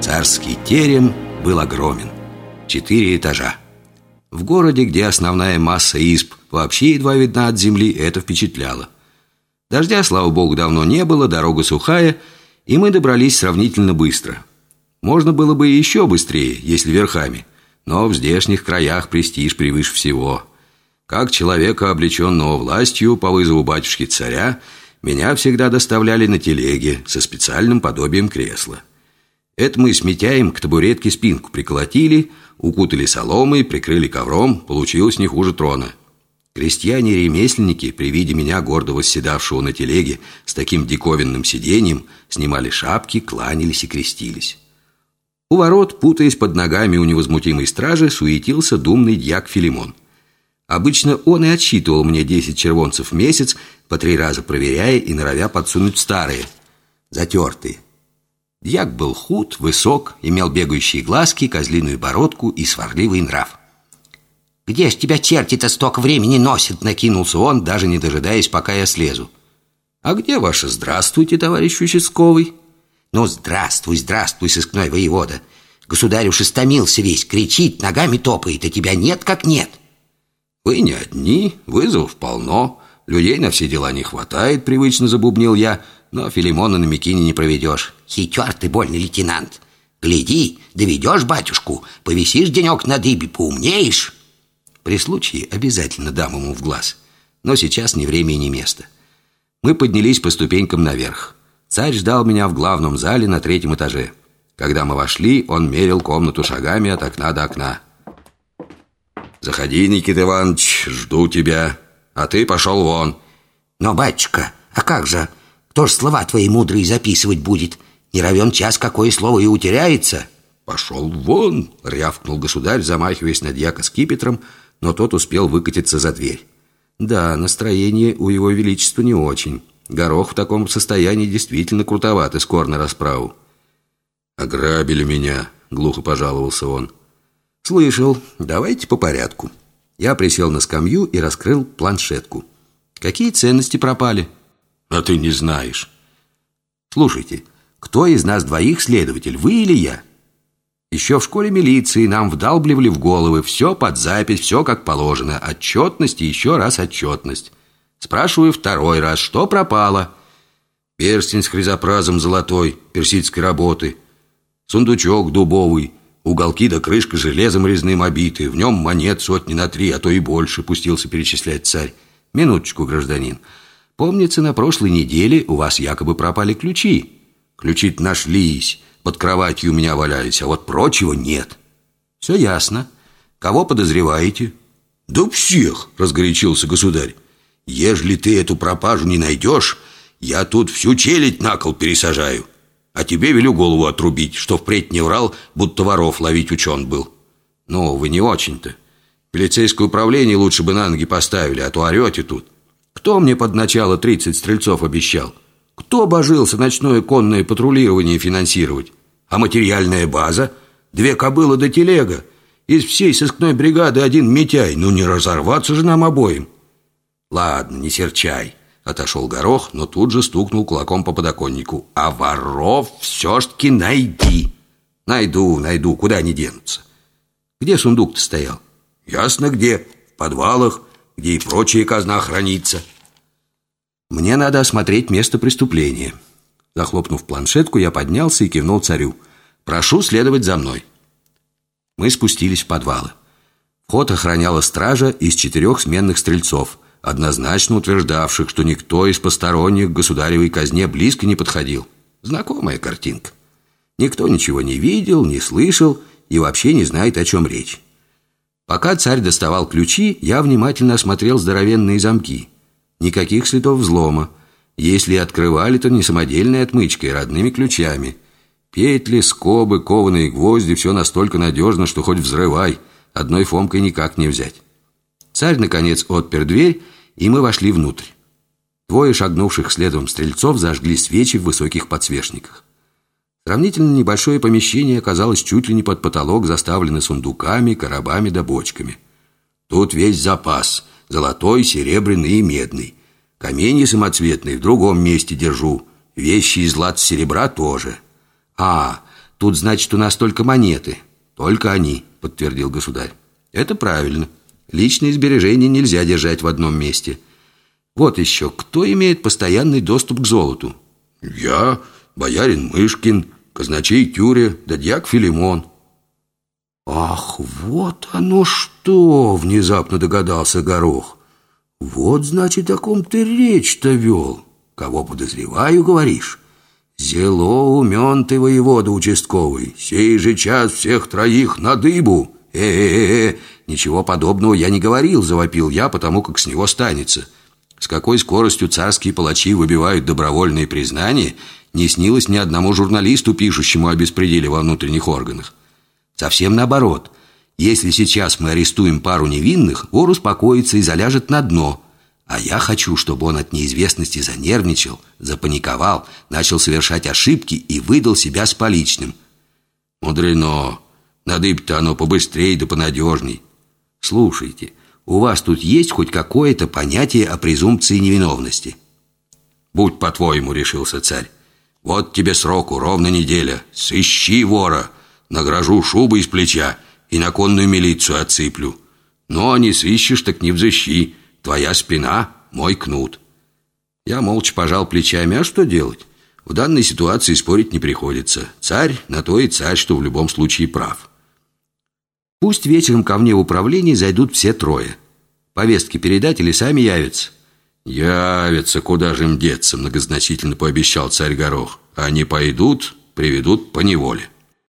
Царский терем был огромен. Четыре этажа. В городе, где основная масса изб вообще едва видна от земли, это впечатляло. Дождя, слава богу, давно не было, дорога сухая, и мы добрались сравнительно быстро. Можно было бы еще быстрее, если верхами, но в здешних краях престиж превыше всего. Как человека, облеченного властью по вызову батюшки царя, меня всегда доставляли на телеге со специальным подобием кресла. Это мы с Митяем к табуретке спинку приколотили, укутали соломой, прикрыли ковром, получилось не хуже трона. Крестьяне-ремесленники при виде меня, гордо восседавшего на телеге, с таким диковинным сиденьем, снимали шапки, кланялись и крестились. У ворот, путаясь под ногами у невозмутимой стражи, суетился думный дьяк Филимон. Обычно он и отсчитывал мне 10 червонцев в месяц, по три раза проверяя и норовя подсунуть старые, затертые. Дьяк был худ, высок, имел бегающие глазки, козлиную бородку и сварливый нрав. «Где ж тебя черти-то столько времени носит?» Накинулся он, даже не дожидаясь, пока я слезу. «А где ваше здравствуйте, товарищ участковый?» «Ну, здравствуй, здравствуй, сыскной воевода. Государь уж истомился весь, кричит, ногами топает, а тебя нет как нет». «Вы не одни, вызовов полно, людей на все дела не хватает», привычно забубнил я, но Филимона на Микине не проведешь. Хитер ты больный лейтенант. Гляди, доведешь батюшку, повисишь денек на дыбе, поумнеешь. При случае обязательно дам ему в глаз. Но сейчас ни время и ни место. Мы поднялись по ступенькам наверх. Царь ждал меня в главном зале на третьем этаже. Когда мы вошли, он мерил комнату шагами от окна до окна. «Заходи, Никита Иванович, жду тебя. А ты пошел вон». «Но, батюшка, а как же? Кто ж слова твои мудрые записывать будет?» Не равен час, какое слово и утеряется. Пошел вон, рявкнул государь, замахиваясь на дьяка скипетром, но тот успел выкатиться за дверь. Да, настроение у его величества не очень. Горох в таком состоянии действительно крутоват и скор на расправу. «Ограбили меня», — глухо пожаловался он. «Слышал. Давайте по порядку». Я присел на скамью и раскрыл планшетку. «Какие ценности пропали?» «А ты не знаешь». «Слушайте, кто из нас двоих следователь, вы или я? Еще в школе милиции нам вдалбливали в головы все под запись, все как положено. Отчетность и еще раз отчетность. Спрашиваю второй раз, что пропало? Перстень с хризопразом золотой, персидской работы. Сундучок дубовый, уголки да крышка железом резным обиты. В нем монет сотни на три, а то и больше, пустился перечислять царь. Минуточку, гражданин. Помнится, на прошлой неделе у вас якобы пропали ключи. Ключи нашлись, под кроватью у меня валялись, а вот прочего нет. Все ясно. Кого подозреваете? Да всех, разгорячился государь. Ежели ты эту пропажу не найдешь, я тут всю челядь на кол пересажаю. А тебе велю голову отрубить, что впредь не врал, будто воров ловить учен был. Ну, вы не очень-то. Полицейское управление лучше бы на ноги поставили, а то орете тут. Кто мне под начало 30 стрельцов обещал? Кто божился ночное конное патрулирование финансировать? А материальная база? Две кобылы до телега. Из всей сыскной бригады один Митяй. Ну не разорваться же нам обоим. Ладно, не серчай. Отошел горох, но тут же стукнул кулаком по подоконнику. А воров все-таки найди. Найду, найду, куда они денутся. Где сундук-то стоял? Ясно где. В подвалах, где и прочая казна хранится. Мне надо осмотреть место преступления. Захлопнув планшетку, я поднялся и кивнул царю. Прошу следовать за мной. Мы спустились в подвалы. Вход охраняла стража из четырех сменных стрельцов, однозначно утверждавших, что никто из посторонних к государевой казне близко не подходил. Знакомая картинка. Никто ничего не видел, не слышал и вообще не знает, о чем речь. Пока царь доставал ключи, я внимательно осмотрел здоровенные замки – Никаких следов взлома. Если открывали, то не самодельной отмычкой, а родными ключами. Петли, скобы, кованые гвозди – все настолько надежно, что хоть взрывай. Одной фомкой никак не взять. Царь, наконец, отпер дверь, и мы вошли внутрь. Двое шагнувших следом стрельцов зажгли свечи в высоких подсвечниках. Сравнительно небольшое помещение оказалось чуть ли не под потолок, заставлено сундуками, коробами да бочками. Тут весь запас – Золотой, серебряный и медный. Каменья самоцветные в другом месте держу. Вещи из лад серебра тоже. А, тут, значит, у нас только монеты. Только они, подтвердил государь. Это правильно. Личные сбережения нельзя держать в одном месте. Вот еще, кто имеет постоянный доступ к золоту? Я, боярин Мышкин, казначей Тюре, да дьяк Филимон. Ах, вот оно что, внезапно догадался Горох. Вот, значит, о ком ты речь-то вел. Кого подозреваю, говоришь? Зело умен ты, воевода участковый. Сей же час всех троих на дыбу. Э-э-э, ничего подобного я не говорил, завопил я, потому как с него станется. С какой скоростью царские палачи выбивают добровольные признания, не снилось ни одному журналисту, пишущему о беспределе во внутренних органах. Совсем наоборот. Если сейчас мы арестуем пару невинных, вор успокоится и заляжет на дно. А я хочу, чтобы он от неизвестности занервничал, запаниковал, начал совершать ошибки и выдал себя с поличным. Мудрено. Надыбь-то оно побыстрее да понадежней. Слушайте, у вас тут есть хоть какое-то понятие о презумпции невиновности? Будь по-твоему, решился царь. Вот тебе сроку, ровно неделя. Сыщи вора. Награжу шубу из плеча и на конную милицию отсыплю. Но не сыщешь, так не взыщи. Твоя спина — мой кнут. Я молча пожал плечами. А что делать? В данной ситуации спорить не приходится. Царь на то и царь, что в любом случае прав. Пусть вечером ко мне в управлении зайдут все трое. Повестки передать или сами явятся? «Явятся, куда же им деться?» Многозначительно пообещал царь Горох. «Они пойдут, приведут по неволе».